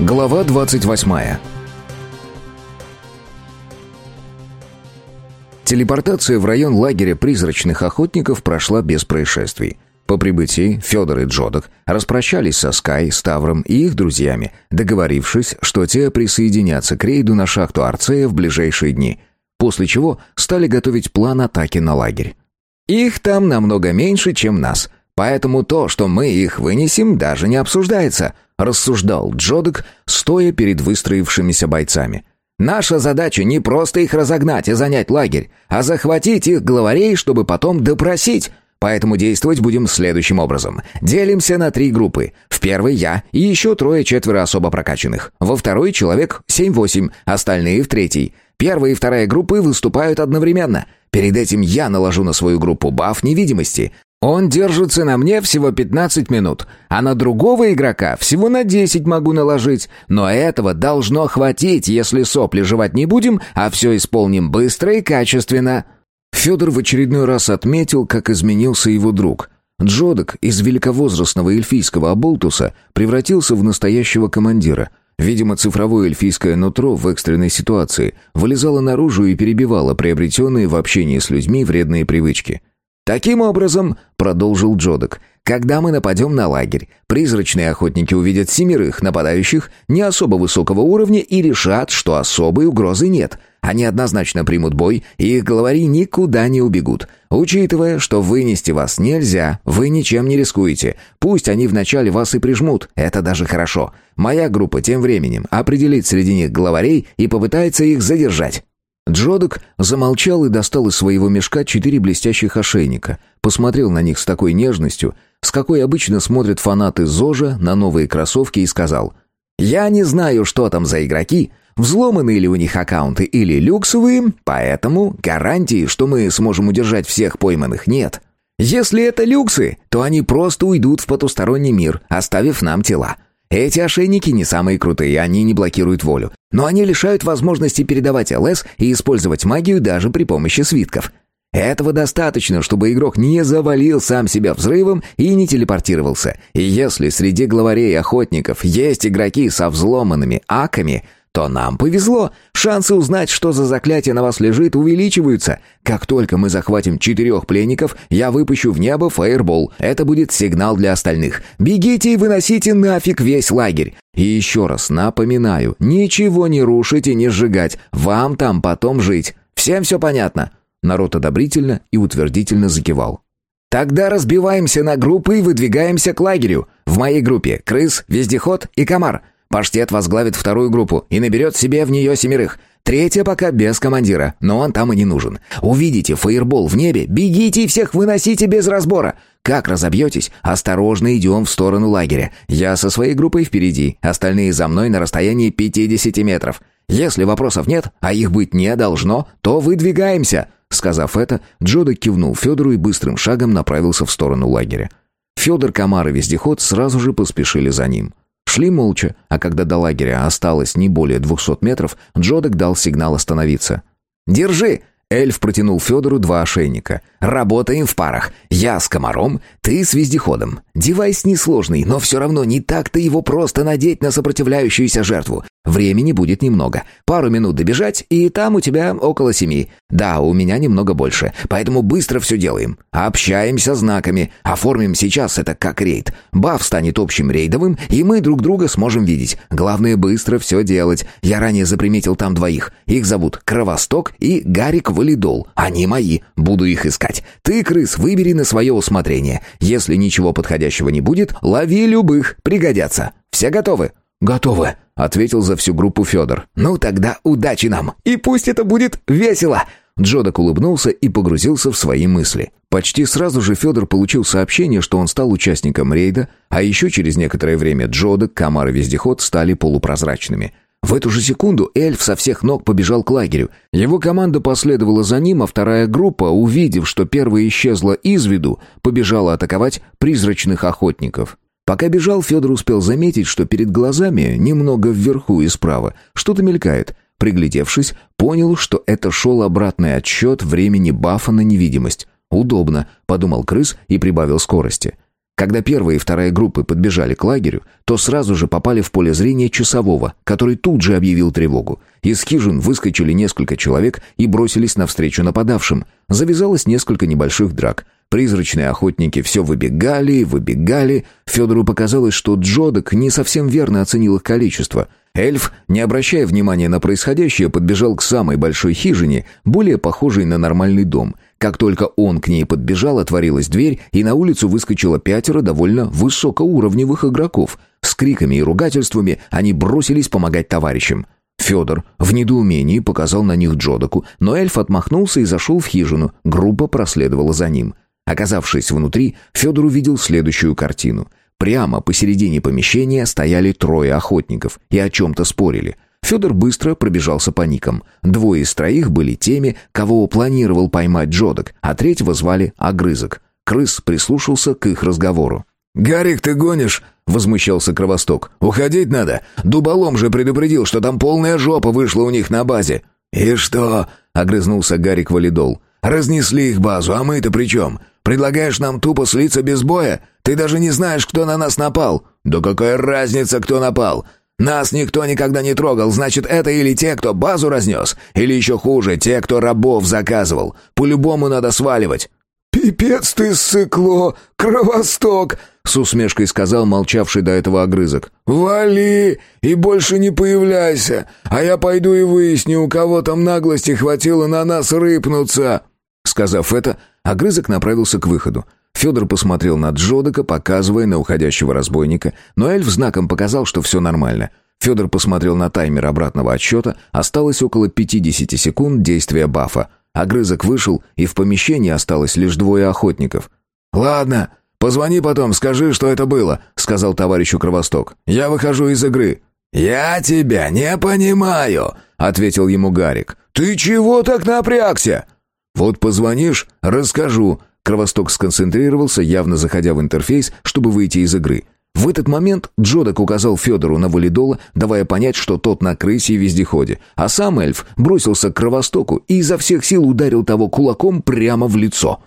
Глава 28. Телепортация в район лагеря призрачных охотников прошла без происшествий. По прибытии Федор и Джодок распрощались со Скай, Ставром и их друзьями, договорившись, что те присоединятся к рейду на шахту Арцея в ближайшие дни, после чего стали готовить план атаки на лагерь. «Их там намного меньше, чем нас», Поэтому то, что мы их вынесем, даже не обсуждается», — рассуждал Джодек, стоя перед выстроившимися бойцами. «Наша задача не просто их разогнать и занять лагерь, а захватить их главарей, чтобы потом допросить. Поэтому действовать будем следующим образом. Делимся на три группы. В первой я и еще трое-четверо особо прокачанных. Во второй человек 7-8, остальные в третьей. Первая и вторая группы выступают одновременно. Перед этим я наложу на свою группу баф невидимости. Он держится на мне всего 15 минут, а на другого игрока всего на 10 могу наложить, но этого должно хватить, если сопли жевать не будем, а все исполним быстро и качественно». Федор в очередной раз отметил, как изменился его друг. Джодок из великовозрастного эльфийского оболтуса превратился в настоящего командира. Видимо, цифровое эльфийское нутро в экстренной ситуации вылезало наружу и перебивало приобретенные в общении с людьми вредные привычки. «Таким образом», — продолжил Джодок, «когда мы нападем на лагерь, призрачные охотники увидят семерых нападающих не особо высокого уровня и решат, что особой угрозы нет. Они однозначно примут бой, и их главари никуда не убегут. Учитывая, что вынести вас нельзя, вы ничем не рискуете. Пусть они вначале вас и прижмут, это даже хорошо. Моя группа тем временем определит среди них главарей и попытается их задержать». Джодок замолчал и достал из своего мешка четыре блестящих ошейника, посмотрел на них с такой нежностью, с какой обычно смотрят фанаты ЗОЖа на новые кроссовки и сказал «Я не знаю, что там за игроки, взломаны ли у них аккаунты или люксовые, поэтому гарантии, что мы сможем удержать всех пойманных, нет. Если это люксы, то они просто уйдут в потусторонний мир, оставив нам тела». Эти ошейники не самые крутые, они не блокируют волю. Но они лишают возможности передавать ЛС и использовать магию даже при помощи свитков. Этого достаточно, чтобы игрок не завалил сам себя взрывом и не телепортировался. И если среди главарей охотников есть игроки со взломанными аками – то нам повезло. Шансы узнать, что за заклятие на вас лежит, увеличиваются. Как только мы захватим четырех пленников, я выпущу в небо фаербол. Это будет сигнал для остальных. Бегите и выносите нафиг весь лагерь. И еще раз напоминаю, ничего не рушить и не сжигать. Вам там потом жить. Всем все понятно?» Народ одобрительно и утвердительно закивал. «Тогда разбиваемся на группы и выдвигаемся к лагерю. В моей группе крыс, вездеход и комар. Паштет возглавит вторую группу и наберет себе в нее семерых. Третья пока без командира, но он там и не нужен. Увидите фаербол в небе, бегите и всех выносите без разбора. Как разобьетесь, осторожно идем в сторону лагеря. Я со своей группой впереди, остальные за мной на расстоянии 50 метров. Если вопросов нет, а их быть не должно, то выдвигаемся». Сказав это, Джода кивнул Федору и быстрым шагом направился в сторону лагеря. Федор, Комар и Вездеход сразу же поспешили за ним. Шли молча, а когда до лагеря осталось не более двухсот метров, Джода дал сигнал остановиться. «Держи!» Эльф протянул Федору два ошейника. «Работаем в парах. Я с комаром, ты с вездеходом. Девайс несложный, но все равно не так-то его просто надеть на сопротивляющуюся жертву. Времени будет немного. Пару минут добежать, и там у тебя около семи. Да, у меня немного больше, поэтому быстро все делаем. Общаемся знаками. Оформим сейчас это как рейд. Баф станет общим рейдовым, и мы друг друга сможем видеть. Главное быстро все делать. Я ранее заприметил там двоих. Их зовут Кровосток и Гарик Валидол. Они мои. Буду их искать. Ты, крыс, выбери на свое усмотрение. Если ничего подходящего не будет, лови любых. Пригодятся. Все готовы? «Готовы», — ответил за всю группу Федор. «Ну тогда удачи нам, и пусть это будет весело!» Джодок улыбнулся и погрузился в свои мысли. Почти сразу же Федор получил сообщение, что он стал участником рейда, а еще через некоторое время Джодок, Камар и Вездеход стали полупрозрачными. В эту же секунду эльф со всех ног побежал к лагерю. Его команда последовала за ним, а вторая группа, увидев, что первая исчезла из виду, побежала атаковать призрачных охотников. Пока бежал, Федор успел заметить, что перед глазами, немного вверху и справа, что-то мелькает. Приглядевшись, понял, что это шел обратный отсчет времени бафа на невидимость. «Удобно», — подумал крыс и прибавил скорости. Когда первая и вторая группы подбежали к лагерю, то сразу же попали в поле зрения часового, который тут же объявил тревогу. Из хижин выскочили несколько человек и бросились навстречу нападавшим. Завязалось несколько небольших драк. Призрачные охотники все выбегали и выбегали. Федору показалось, что Джодок не совсем верно оценил их количество. Эльф, не обращая внимания на происходящее, подбежал к самой большой хижине, более похожей на нормальный дом – как только он к ней подбежал, отворилась дверь, и на улицу выскочило пятеро довольно высокоуровневых игроков. С криками и ругательствами они бросились помогать товарищам. Федор в недоумении показал на них Джодаку, но эльф отмахнулся и зашел в хижину. Группа проследовала за ним. Оказавшись внутри, Федор увидел следующую картину. Прямо посередине помещения стояли трое охотников и о чем-то спорили – Федор быстро пробежался по никам. Двое из троих были теми, кого планировал поймать Джодок, а третьего звали Огрызок. Крыс прислушался к их разговору. «Гарик, ты гонишь?» — возмущался Кровосток. «Уходить надо. Дуболом же предупредил, что там полная жопа вышла у них на базе». «И что?» — огрызнулся Гарик Валидол. «Разнесли их базу, а мы-то при чем? Предлагаешь нам тупо слиться без боя? Ты даже не знаешь, кто на нас напал». «Да какая разница, кто напал? Нас никто никогда не трогал, значит, это или те, кто базу разнес, или еще хуже, те, кто рабов заказывал. По-любому надо сваливать». «Пипец ты, сыкло, кровосток!» — с усмешкой сказал молчавший до этого огрызок. «Вали и больше не появляйся, а я пойду и выясню, у кого там наглости хватило на нас рыпнуться». Сказав это, огрызок направился к выходу. Федор посмотрел на Джодока, показывая на уходящего разбойника, но эльф знаком показал, что все нормально. Федор посмотрел на таймер обратного отсчета, осталось около 50 секунд действия бафа. Огрызок вышел, и в помещении осталось лишь двое охотников. «Ладно, позвони потом, скажи, что это было», — сказал товарищу Кровосток. «Я выхожу из игры». «Я тебя не понимаю», — ответил ему Гарик. «Ты чего так напрягся?» «Вот позвонишь, расскажу», Кровосток сконцентрировался, явно заходя в интерфейс, чтобы выйти из игры. В этот момент Джодок указал Федору на валидола, давая понять, что тот на крысе и вездеходе, а сам эльф бросился к Кровостоку и изо всех сил ударил того кулаком прямо в лицо.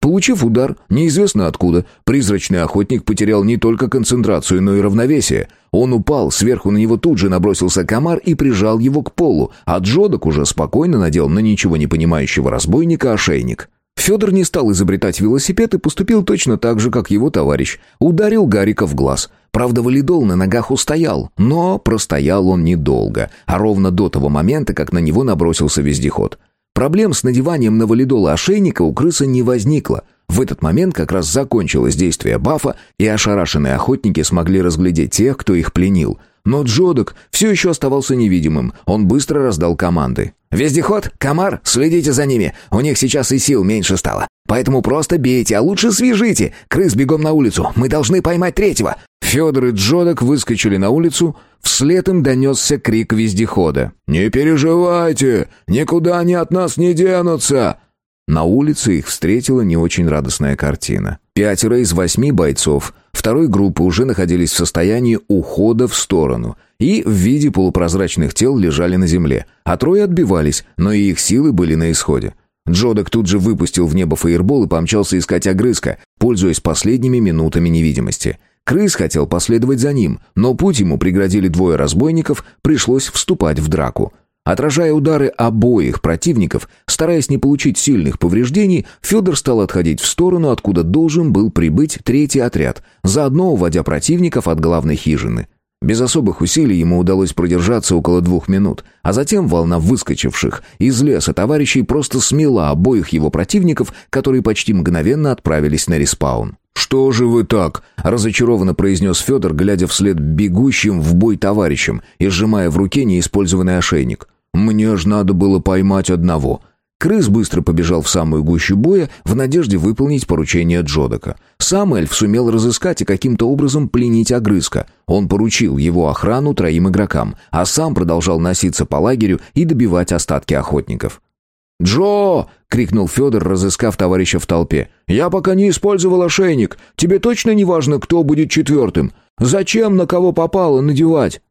Получив удар, неизвестно откуда, призрачный охотник потерял не только концентрацию, но и равновесие. Он упал, сверху на него тут же набросился комар и прижал его к полу, а Джодок уже спокойно надел на ничего не понимающего разбойника ошейник. Федор не стал изобретать велосипед и поступил точно так же, как его товарищ. Ударил Гарика в глаз. Правда, валидол на ногах устоял, но простоял он недолго, а ровно до того момента, как на него набросился вездеход. Проблем с надеванием на валидола ошейника у крысы не возникло. В этот момент как раз закончилось действие бафа, и ошарашенные охотники смогли разглядеть тех, кто их пленил – но Джодок все еще оставался невидимым. Он быстро раздал команды. «Вездеход, комар, следите за ними. У них сейчас и сил меньше стало. Поэтому просто бейте, а лучше свяжите. Крыс бегом на улицу. Мы должны поймать третьего». Федор и Джодок выскочили на улицу. Вслед им донесся крик вездехода. «Не переживайте! Никуда они от нас не денутся!» На улице их встретила не очень радостная картина. Пятеро из восьми бойцов второй группы уже находились в состоянии ухода в сторону и в виде полупрозрачных тел лежали на земле, а трое отбивались, но и их силы были на исходе. Джодок тут же выпустил в небо фаербол и помчался искать огрызка, пользуясь последними минутами невидимости. Крыс хотел последовать за ним, но путь ему преградили двое разбойников, пришлось вступать в драку. Отражая удары обоих противников, стараясь не получить сильных повреждений, Федор стал отходить в сторону, откуда должен был прибыть третий отряд, заодно уводя противников от главной хижины. Без особых усилий ему удалось продержаться около двух минут, а затем волна выскочивших из леса товарищей просто смела обоих его противников, которые почти мгновенно отправились на респаун. «Что же вы так?» — разочарованно произнес Федор, глядя вслед бегущим в бой товарищам и сжимая в руке неиспользованный ошейник. Мне ж надо было поймать одного. Крыс быстро побежал в самую гущу боя в надежде выполнить поручение Джодока. Сам эльф сумел разыскать и каким-то образом пленить огрызка. Он поручил его охрану троим игрокам, а сам продолжал носиться по лагерю и добивать остатки охотников. «Джо!» — крикнул Федор, разыскав товарища в толпе. «Я пока не использовал ошейник. Тебе точно не важно, кто будет четвертым? Зачем на кого попало надевать?»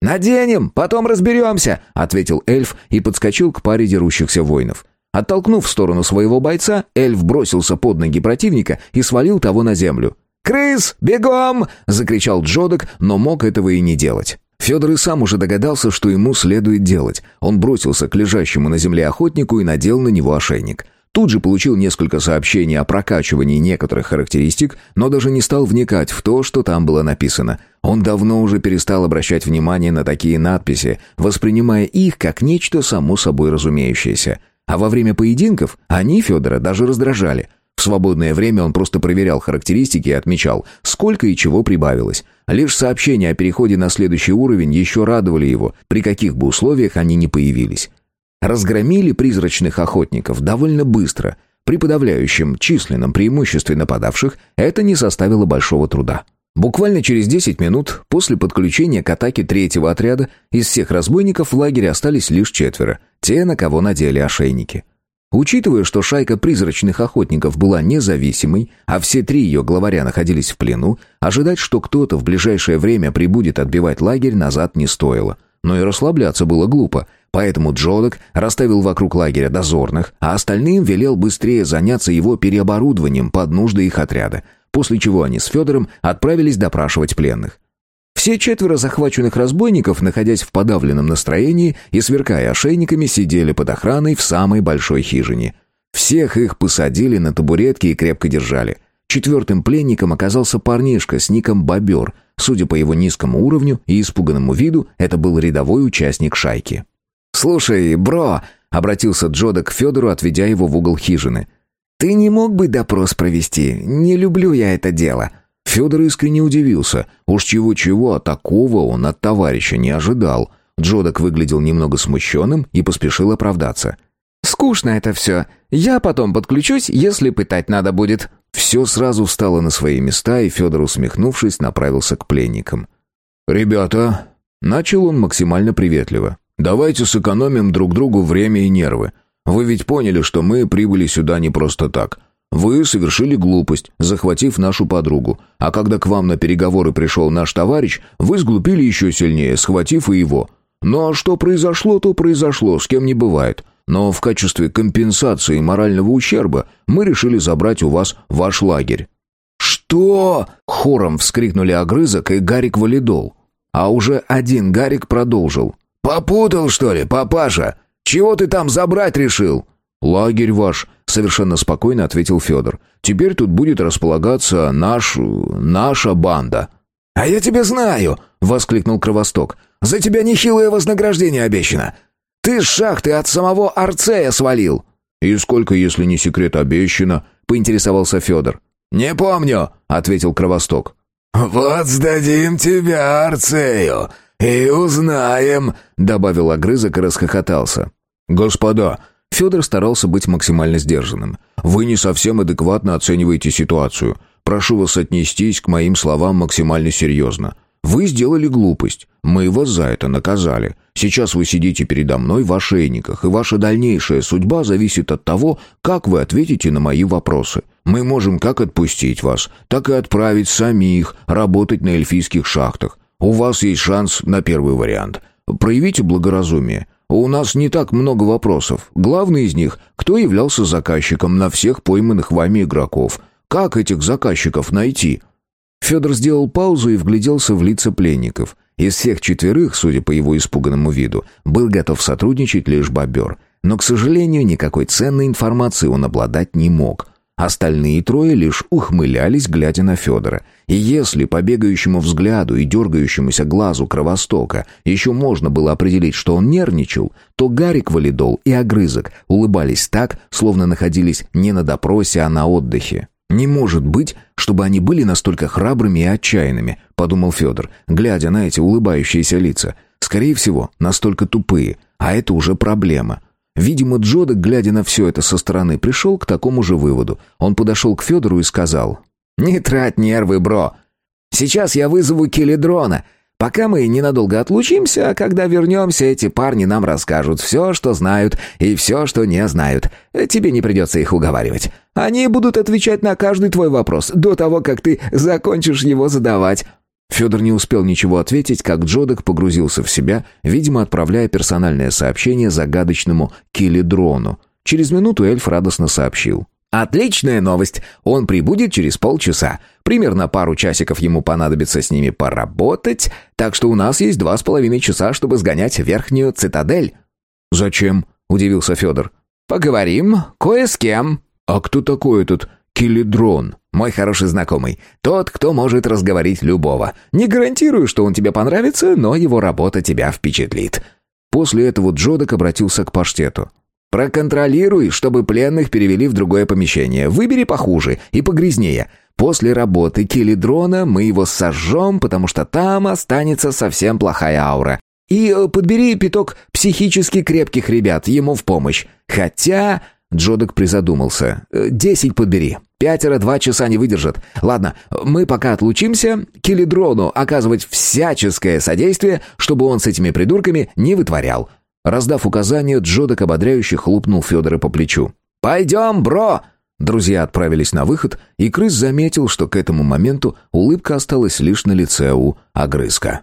«Наденем, потом разберемся», — ответил эльф и подскочил к паре дерущихся воинов. Оттолкнув в сторону своего бойца, эльф бросился под ноги противника и свалил того на землю. «Крыс, бегом!» — закричал Джодок, но мог этого и не делать. Федор и сам уже догадался, что ему следует делать. Он бросился к лежащему на земле охотнику и надел на него ошейник. Тут же получил несколько сообщений о прокачивании некоторых характеристик, но даже не стал вникать в то, что там было написано. Он давно уже перестал обращать внимание на такие надписи, воспринимая их как нечто само собой разумеющееся. А во время поединков они Федора даже раздражали. В свободное время он просто проверял характеристики и отмечал, сколько и чего прибавилось. Лишь сообщения о переходе на следующий уровень еще радовали его, при каких бы условиях они ни появились. Разгромили призрачных охотников довольно быстро. При подавляющем численном преимуществе нападавших это не составило большого труда. Буквально через 10 минут после подключения к атаке третьего отряда из всех разбойников в лагере остались лишь четверо, те, на кого надели ошейники. Учитывая, что шайка призрачных охотников была независимой, а все три ее главаря находились в плену, ожидать, что кто-то в ближайшее время прибудет отбивать лагерь, назад не стоило. Но и расслабляться было глупо, поэтому Джодок расставил вокруг лагеря дозорных, а остальным велел быстрее заняться его переоборудованием под нужды их отряда, после чего они с Федором отправились допрашивать пленных. Все четверо захваченных разбойников, находясь в подавленном настроении и сверкая ошейниками, сидели под охраной в самой большой хижине. Всех их посадили на табуретки и крепко держали. Четвертым пленником оказался парнишка с ником Бобер, Судя по его низкому уровню и испуганному виду, это был рядовой участник шайки. «Слушай, бро!» — обратился Джода к Федору, отведя его в угол хижины. «Ты не мог бы допрос провести? Не люблю я это дело». Федор искренне удивился. Уж чего-чего, а такого он от товарища не ожидал. Джодок выглядел немного смущенным и поспешил оправдаться. «Скучно это все. Я потом подключусь, если пытать надо будет». Все сразу встало на свои места, и Федор, усмехнувшись, направился к пленникам. «Ребята», — начал он максимально приветливо, — «давайте сэкономим друг другу время и нервы. Вы ведь поняли, что мы прибыли сюда не просто так. Вы совершили глупость, захватив нашу подругу, а когда к вам на переговоры пришел наш товарищ, вы сглупили еще сильнее, схватив и его. Ну а что произошло, то произошло, с кем не бывает но в качестве компенсации морального ущерба мы решили забрать у вас ваш лагерь». «Что?» — хором вскрикнули Огрызок и Гарик Валидол. А уже один Гарик продолжил. «Попутал, что ли, папаша? Чего ты там забрать решил?» «Лагерь ваш», — совершенно спокойно ответил Федор. «Теперь тут будет располагаться наш... наша банда». «А я тебя знаю!» — воскликнул Кровосток. «За тебя нехилое вознаграждение обещано. Ты с шахты от самого Арцея свалил!» «И сколько, если не секрет, обещано?» — поинтересовался Федор. «Не помню», — ответил Кровосток. «Вот сдадим тебя Арцею и узнаем», — добавил огрызок и расхохотался. «Господа», — Федор старался быть максимально сдержанным, «вы не совсем адекватно оцениваете ситуацию. Прошу вас отнестись к моим словам максимально серьезно. Вы сделали глупость. Мы вас за это наказали. Сейчас вы сидите передо мной в ошейниках, и ваша дальнейшая судьба зависит от того, как вы ответите на мои вопросы. Мы можем как отпустить вас, так и отправить самих работать на эльфийских шахтах. У вас есть шанс на первый вариант. Проявите благоразумие. У нас не так много вопросов. Главный из них – кто являлся заказчиком на всех пойманных вами игроков? Как этих заказчиков найти – Федор сделал паузу и вгляделся в лица пленников. Из всех четверых, судя по его испуганному виду, был готов сотрудничать лишь бобер. Но, к сожалению, никакой ценной информации он обладать не мог. Остальные трое лишь ухмылялись, глядя на Федора. И если по бегающему взгляду и дергающемуся глазу Кровостока еще можно было определить, что он нервничал, то Гарик Валидол и Огрызок улыбались так, словно находились не на допросе, а на отдыхе. «Не может быть, чтобы они были настолько храбрыми и отчаянными», — подумал Федор, глядя на эти улыбающиеся лица. «Скорее всего, настолько тупые, а это уже проблема». Видимо, Джодок, глядя на все это со стороны, пришел к такому же выводу. Он подошел к Федору и сказал, «Не трать нервы, бро. Сейчас я вызову Келедрона. Пока мы ненадолго отлучимся, а когда вернемся, эти парни нам расскажут все, что знают, и все, что не знают. Тебе не придется их уговаривать. Они будут отвечать на каждый твой вопрос до того, как ты закончишь его задавать». Федор не успел ничего ответить, как Джодок погрузился в себя, видимо, отправляя персональное сообщение загадочному Килидрону. Через минуту эльф радостно сообщил. Отличная новость. Он прибудет через полчаса. Примерно пару часиков ему понадобится с ними поработать, так что у нас есть два с половиной часа, чтобы сгонять верхнюю цитадель. Зачем? удивился Федор. Поговорим кое с кем. А кто такой этот Килидрон? Мой хороший знакомый. Тот, кто может разговорить любого. Не гарантирую, что он тебе понравится, но его работа тебя впечатлит. После этого Джодок обратился к паштету. Проконтролируй, чтобы пленных перевели в другое помещение. Выбери похуже и погрязнее. После работы килидрона мы его сожжем, потому что там останется совсем плохая аура. И э, подбери пяток психически крепких ребят ему в помощь. Хотя...» Джодок призадумался. «Э, «Десять подбери. Пятеро два часа не выдержат. Ладно, мы пока отлучимся. Килидрону оказывать всяческое содействие, чтобы он с этими придурками не вытворял. Раздав указания, Джодок ободряюще хлопнул Федора по плечу. «Пойдем, бро!» Друзья отправились на выход, и крыс заметил, что к этому моменту улыбка осталась лишь на лице у огрызка.